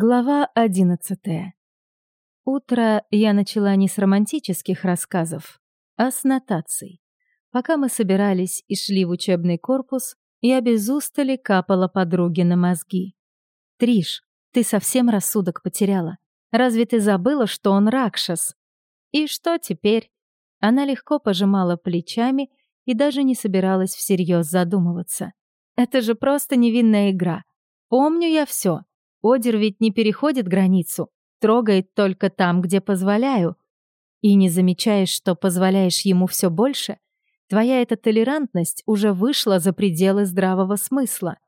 Глава одиннадцатая. Утро я начала не с романтических рассказов, а с нотаций. Пока мы собирались и шли в учебный корпус, я без устали капала подруге на мозги. «Триш, ты совсем рассудок потеряла. Разве ты забыла, что он Ракшас?» «И что теперь?» Она легко пожимала плечами и даже не собиралась всерьез задумываться. «Это же просто невинная игра. Помню я все. Одер ведь не переходит границу, трогает только там, где позволяю. И не замечаешь, что позволяешь ему все больше? Твоя эта толерантность уже вышла за пределы здравого смысла.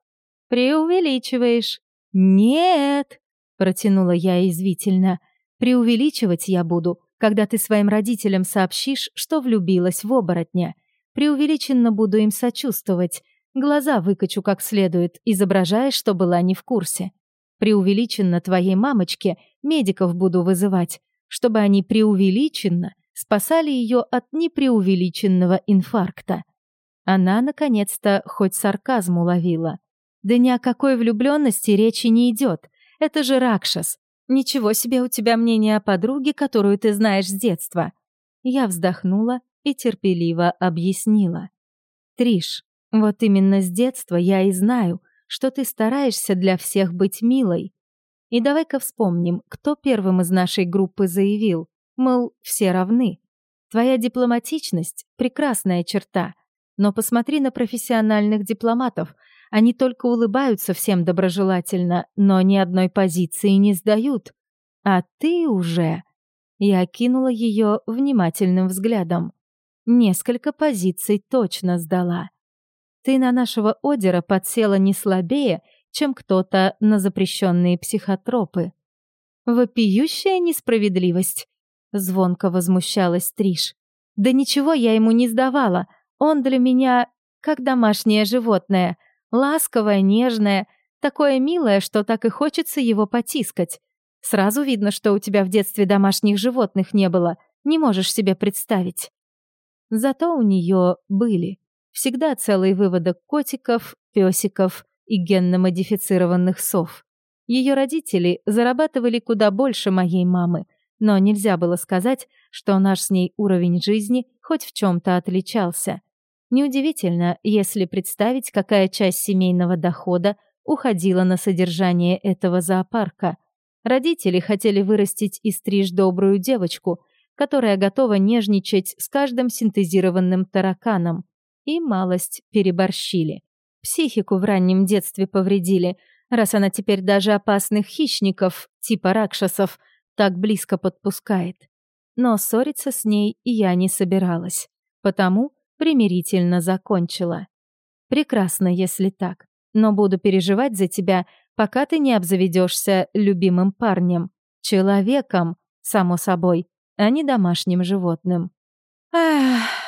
Преувеличиваешь. Нет, протянула я извивительно. Преувеличивать я буду, когда ты своим родителям сообщишь, что влюбилась в оборотня. Преувеличенно буду им сочувствовать. Глаза выкачу как следует, изображая, что была не в курсе преувеличенно твоей мамочке медиков буду вызывать, чтобы они преувеличенно спасали ее от непреувеличенного инфаркта. Она, наконец-то, хоть сарказм уловила. Да ни о какой влюбленности речи не идет. Это же Ракшас. Ничего себе у тебя мнение о подруге, которую ты знаешь с детства. Я вздохнула и терпеливо объяснила. Триш, вот именно с детства я и знаю, что ты стараешься для всех быть милой. И давай-ка вспомним, кто первым из нашей группы заявил, мол, все равны. Твоя дипломатичность — прекрасная черта, но посмотри на профессиональных дипломатов. Они только улыбаются всем доброжелательно, но ни одной позиции не сдают. А ты уже... Я окинула ее внимательным взглядом. Несколько позиций точно сдала. Ты на нашего Одера подсела не слабее, чем кто-то на запрещенные психотропы. Вопиющая несправедливость. Звонко возмущалась Триш. Да ничего я ему не сдавала. Он для меня как домашнее животное. Ласковое, нежное, такое милое, что так и хочется его потискать. Сразу видно, что у тебя в детстве домашних животных не было. Не можешь себе представить. Зато у нее были. Всегда целый выводок котиков, песиков и генно-модифицированных сов. Ее родители зарабатывали куда больше моей мамы, но нельзя было сказать, что наш с ней уровень жизни хоть в чем-то отличался. Неудивительно, если представить, какая часть семейного дохода уходила на содержание этого зоопарка. Родители хотели вырастить и стричь добрую девочку, которая готова нежничать с каждым синтезированным тараканом и малость переборщили. Психику в раннем детстве повредили, раз она теперь даже опасных хищников, типа ракшасов, так близко подпускает. Но ссориться с ней я не собиралась, потому примирительно закончила. Прекрасно, если так, но буду переживать за тебя, пока ты не обзаведешься любимым парнем, человеком, само собой, а не домашним животным. Ах...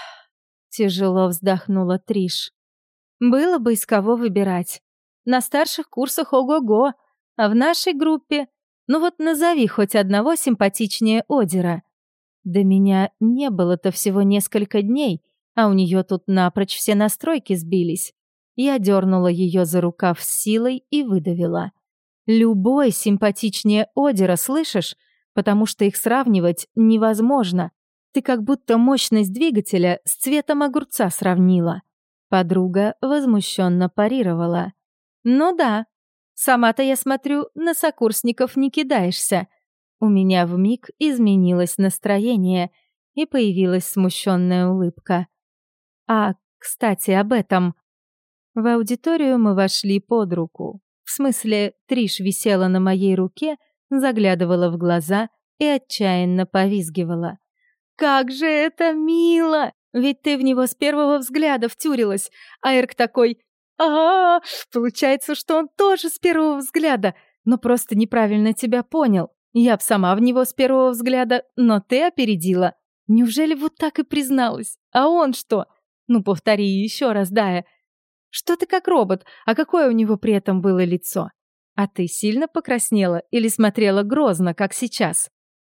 Тяжело вздохнула Триш. Было бы из кого выбирать. На старших курсах ого-го, а в нашей группе... Ну вот назови хоть одного симпатичнее Одера. Да меня не было-то всего несколько дней, а у нее тут напрочь все настройки сбились. Я дернула ее за рукав с силой и выдавила. Любой симпатичнее Одера, слышишь? Потому что их сравнивать невозможно. Ты как будто мощность двигателя с цветом огурца сравнила. Подруга возмущенно парировала. Ну да, сама-то я смотрю, на сокурсников не кидаешься. У меня в миг изменилось настроение и появилась смущенная улыбка. А, кстати, об этом. В аудиторию мы вошли под руку. В смысле, Триш висела на моей руке, заглядывала в глаза и отчаянно повизгивала. Как же это мило! Ведь ты в него с первого взгляда втюрилась. А Эрк такой а, -а, -а Получается, что он тоже с первого взгляда, но просто неправильно тебя понял. Я б сама в него с первого взгляда, но ты опередила. Неужели вот так и призналась? А он что? Ну, повтори еще раз, Дая. Что ты как робот, а какое у него при этом было лицо? А ты сильно покраснела или смотрела грозно, как сейчас?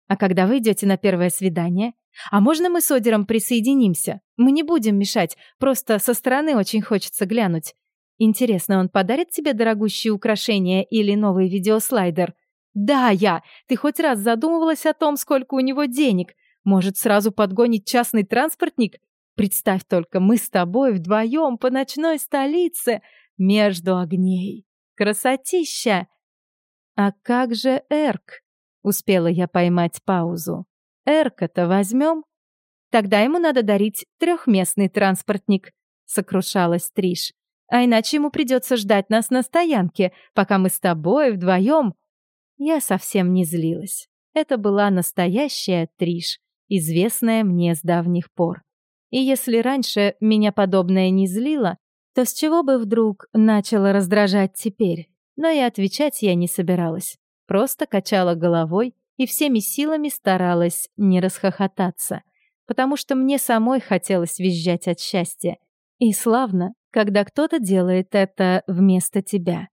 А когда вы идете на первое свидание? А можно мы с Одером присоединимся? Мы не будем мешать, просто со стороны очень хочется глянуть. Интересно, он подарит тебе дорогущие украшения или новый видеослайдер? Да, я. Ты хоть раз задумывалась о том, сколько у него денег? Может, сразу подгонить частный транспортник? Представь только, мы с тобой вдвоем по ночной столице между огней. Красотища! А как же Эрк? Успела я поймать паузу. Эрка-то возьмем? Тогда ему надо дарить трехместный транспортник, сокрушалась Триш. А иначе ему придется ждать нас на стоянке, пока мы с тобой вдвоем я совсем не злилась. Это была настоящая Триш, известная мне с давних пор. И если раньше меня подобное не злило, то с чего бы вдруг начало раздражать теперь? Но и отвечать я не собиралась. Просто качала головой и всеми силами старалась не расхохотаться, потому что мне самой хотелось визжать от счастья. И славно, когда кто-то делает это вместо тебя.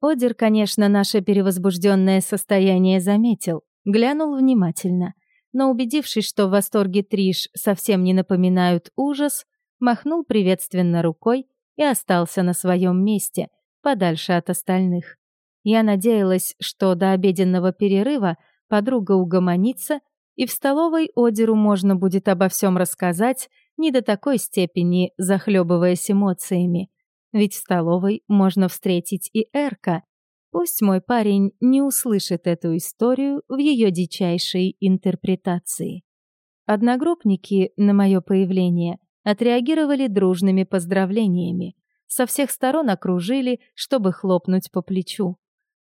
Одер, конечно, наше перевозбужденное состояние заметил, глянул внимательно, но убедившись, что в восторге Триш совсем не напоминают ужас, махнул приветственно рукой и остался на своем месте, подальше от остальных. Я надеялась, что до обеденного перерыва подруга угомонится, и в столовой Одеру можно будет обо всем рассказать, не до такой степени захлебываясь эмоциями. Ведь в столовой можно встретить и Эрка. Пусть мой парень не услышит эту историю в ее дичайшей интерпретации. Одногруппники на мое появление отреагировали дружными поздравлениями. Со всех сторон окружили, чтобы хлопнуть по плечу.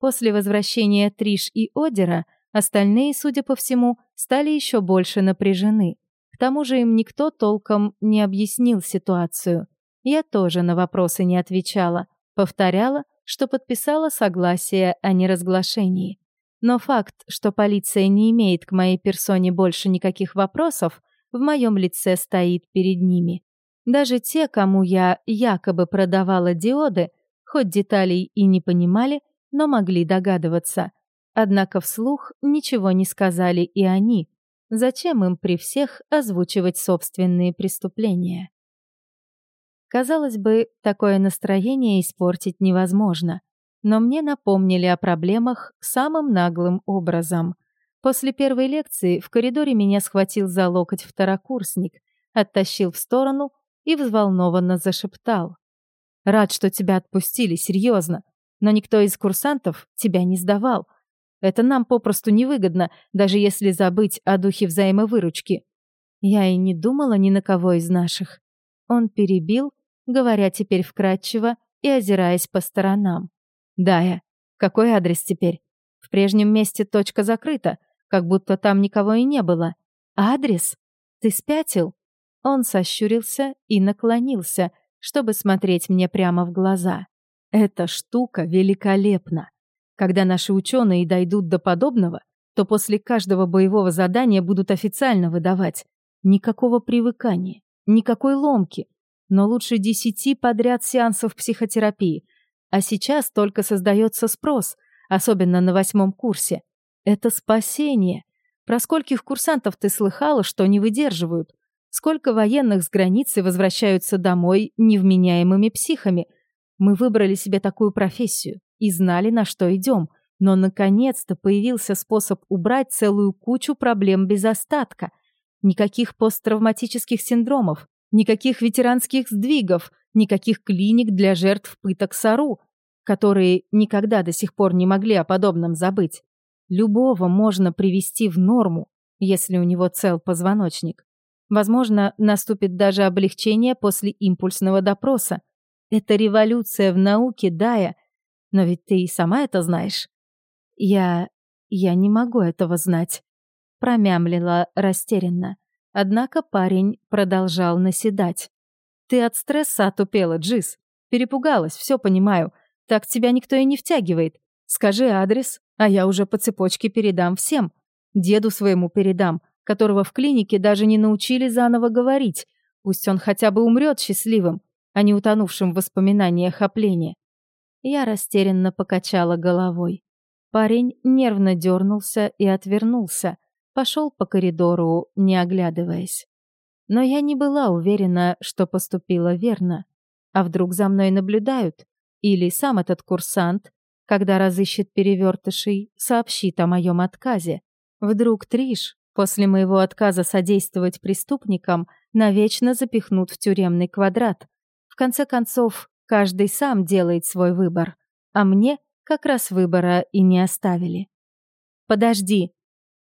После возвращения Триш и Одера остальные, судя по всему, стали еще больше напряжены. К тому же им никто толком не объяснил ситуацию. Я тоже на вопросы не отвечала, повторяла, что подписала согласие о неразглашении. Но факт, что полиция не имеет к моей персоне больше никаких вопросов, в моем лице стоит перед ними. Даже те, кому я якобы продавала диоды, хоть деталей и не понимали, но могли догадываться. Однако вслух ничего не сказали и они. Зачем им при всех озвучивать собственные преступления? Казалось бы, такое настроение испортить невозможно. Но мне напомнили о проблемах самым наглым образом. После первой лекции в коридоре меня схватил за локоть второкурсник, оттащил в сторону и взволнованно зашептал. «Рад, что тебя отпустили, серьезно. Но никто из курсантов тебя не сдавал. Это нам попросту невыгодно, даже если забыть о духе взаимовыручки. Я и не думала ни на кого из наших. Он перебил говоря теперь вкратчиво и озираясь по сторонам. «Дая, какой адрес теперь? В прежнем месте точка закрыта, как будто там никого и не было. Адрес? Ты спятил?» Он сощурился и наклонился, чтобы смотреть мне прямо в глаза. «Эта штука великолепна. Когда наши ученые дойдут до подобного, то после каждого боевого задания будут официально выдавать. Никакого привыкания, никакой ломки, но лучше десяти подряд сеансов психотерапии. А сейчас только создается спрос, особенно на восьмом курсе. Это спасение. Про скольких курсантов ты слыхала, что не выдерживают? Сколько военных с границы возвращаются домой невменяемыми психами? Мы выбрали себе такую профессию и знали, на что идем. Но наконец-то появился способ убрать целую кучу проблем без остатка. Никаких посттравматических синдромов, Никаких ветеранских сдвигов, никаких клиник для жертв пыток САРУ, которые никогда до сих пор не могли о подобном забыть. Любого можно привести в норму, если у него цел позвоночник. Возможно, наступит даже облегчение после импульсного допроса. Это революция в науке, Дая. Но ведь ты и сама это знаешь. Я... я не могу этого знать. Промямлила растерянно. Однако парень продолжал наседать. «Ты от стресса отупела, Джиз. Перепугалась, все понимаю. Так тебя никто и не втягивает. Скажи адрес, а я уже по цепочке передам всем. Деду своему передам, которого в клинике даже не научили заново говорить. Пусть он хотя бы умрет счастливым, а не утонувшим в воспоминаниях о плене». Я растерянно покачала головой. Парень нервно дернулся и отвернулся, пошел по коридору, не оглядываясь. Но я не была уверена, что поступила верно. А вдруг за мной наблюдают? Или сам этот курсант когда разыщет перевертышей, сообщит о моем отказе. Вдруг Триш, после моего отказа содействовать преступникам, навечно запихнут в тюремный квадрат. В конце концов, каждый сам делает свой выбор, а мне как раз выбора и не оставили. «Подожди!»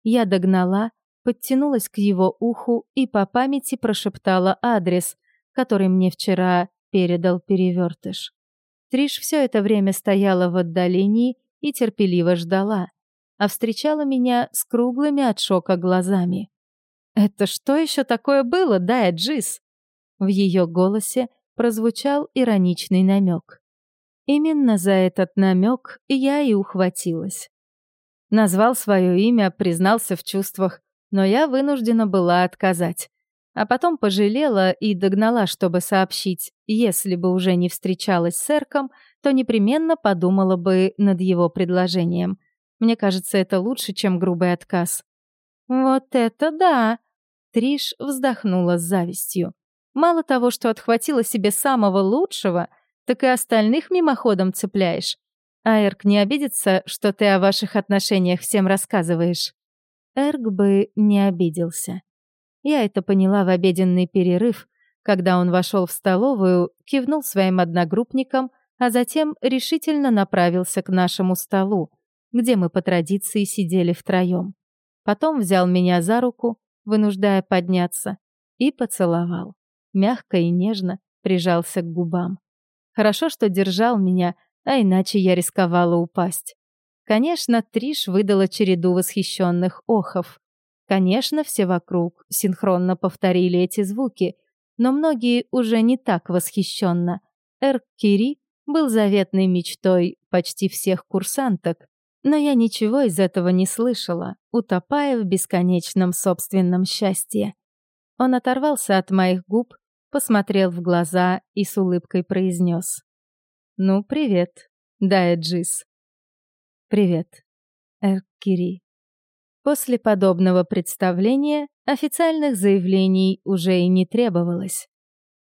Я догнала, подтянулась к его уху и по памяти прошептала адрес, который мне вчера передал перевертыш. Триш все это время стояла в отдалении и терпеливо ждала, а встречала меня с круглыми от шока глазами. «Это что еще такое было, да, Джис?» В ее голосе прозвучал ироничный намек. Именно за этот намек я и ухватилась. Назвал свое имя, признался в чувствах, но я вынуждена была отказать. А потом пожалела и догнала, чтобы сообщить, если бы уже не встречалась с Эрком, то непременно подумала бы над его предложением. Мне кажется, это лучше, чем грубый отказ. «Вот это да!» Триш вздохнула с завистью. «Мало того, что отхватила себе самого лучшего, так и остальных мимоходом цепляешь. А Эрк не обидится, что ты о ваших отношениях всем рассказываешь?» Эрк бы не обиделся. Я это поняла в обеденный перерыв, когда он вошел в столовую, кивнул своим одногруппникам, а затем решительно направился к нашему столу, где мы по традиции сидели втроем. Потом взял меня за руку, вынуждая подняться, и поцеловал. Мягко и нежно прижался к губам. Хорошо, что держал меня, а иначе я рисковала упасть. Конечно, Триш выдала череду восхищенных охов. Конечно, все вокруг синхронно повторили эти звуки, но многие уже не так восхищенно. Эрк Кири был заветной мечтой почти всех курсанток, но я ничего из этого не слышала, утопая в бесконечном собственном счастье. Он оторвался от моих губ, посмотрел в глаза и с улыбкой произнес. «Ну, привет, Дайджис». «Привет, Эркири». После подобного представления официальных заявлений уже и не требовалось.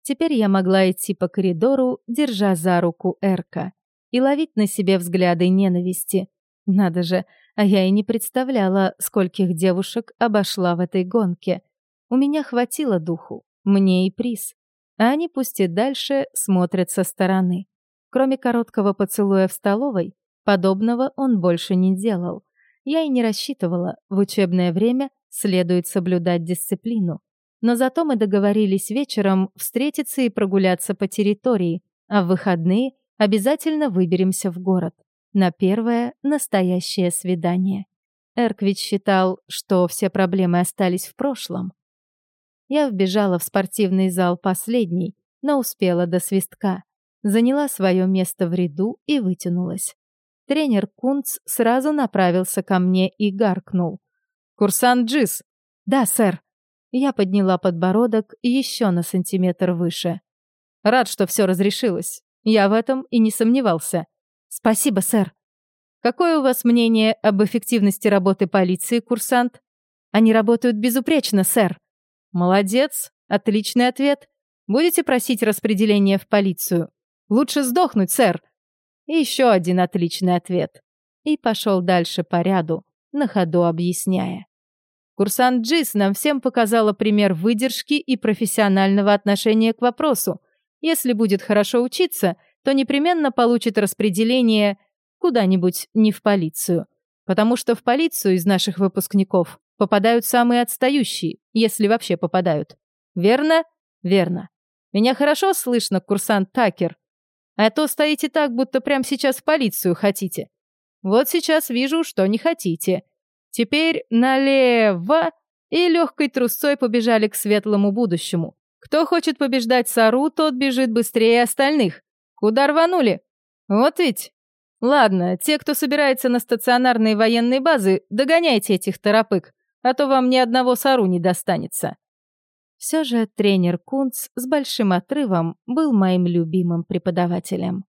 Теперь я могла идти по коридору, держа за руку Эрка, и ловить на себе взгляды ненависти. Надо же, а я и не представляла, скольких девушек обошла в этой гонке. У меня хватило духу, мне и приз. А они пусть и дальше смотрят со стороны. Кроме короткого поцелуя в столовой, подобного он больше не делал. Я и не рассчитывала, в учебное время следует соблюдать дисциплину. Но зато мы договорились вечером встретиться и прогуляться по территории, а в выходные обязательно выберемся в город на первое настоящее свидание. Эрквич считал, что все проблемы остались в прошлом. Я вбежала в спортивный зал последний, но успела до свистка заняла свое место в ряду и вытянулась. Тренер Кунц сразу направился ко мне и гаркнул. «Курсант Джис!» «Да, сэр». Я подняла подбородок еще на сантиметр выше. «Рад, что все разрешилось. Я в этом и не сомневался». «Спасибо, сэр». «Какое у вас мнение об эффективности работы полиции, курсант?» «Они работают безупречно, сэр». «Молодец. Отличный ответ. Будете просить распределение в полицию?» Лучше сдохнуть, сэр. И еще один отличный ответ. И пошел дальше по ряду, на ходу объясняя. Курсант Джис нам всем показала пример выдержки и профессионального отношения к вопросу. Если будет хорошо учиться, то непременно получит распределение куда-нибудь не в полицию. Потому что в полицию из наших выпускников попадают самые отстающие, если вообще попадают. Верно? Верно. Меня хорошо слышно, курсант Такер? А то стоите так, будто прямо сейчас в полицию хотите. Вот сейчас вижу, что не хотите. Теперь налево и легкой трусцой побежали к светлому будущему. Кто хочет побеждать Сару, тот бежит быстрее остальных. Куда рванули? Вот ведь. Ладно, те, кто собирается на стационарные военные базы, догоняйте этих торопык, а то вам ни одного Сару не достанется. Все же тренер Кунц с большим отрывом был моим любимым преподавателем.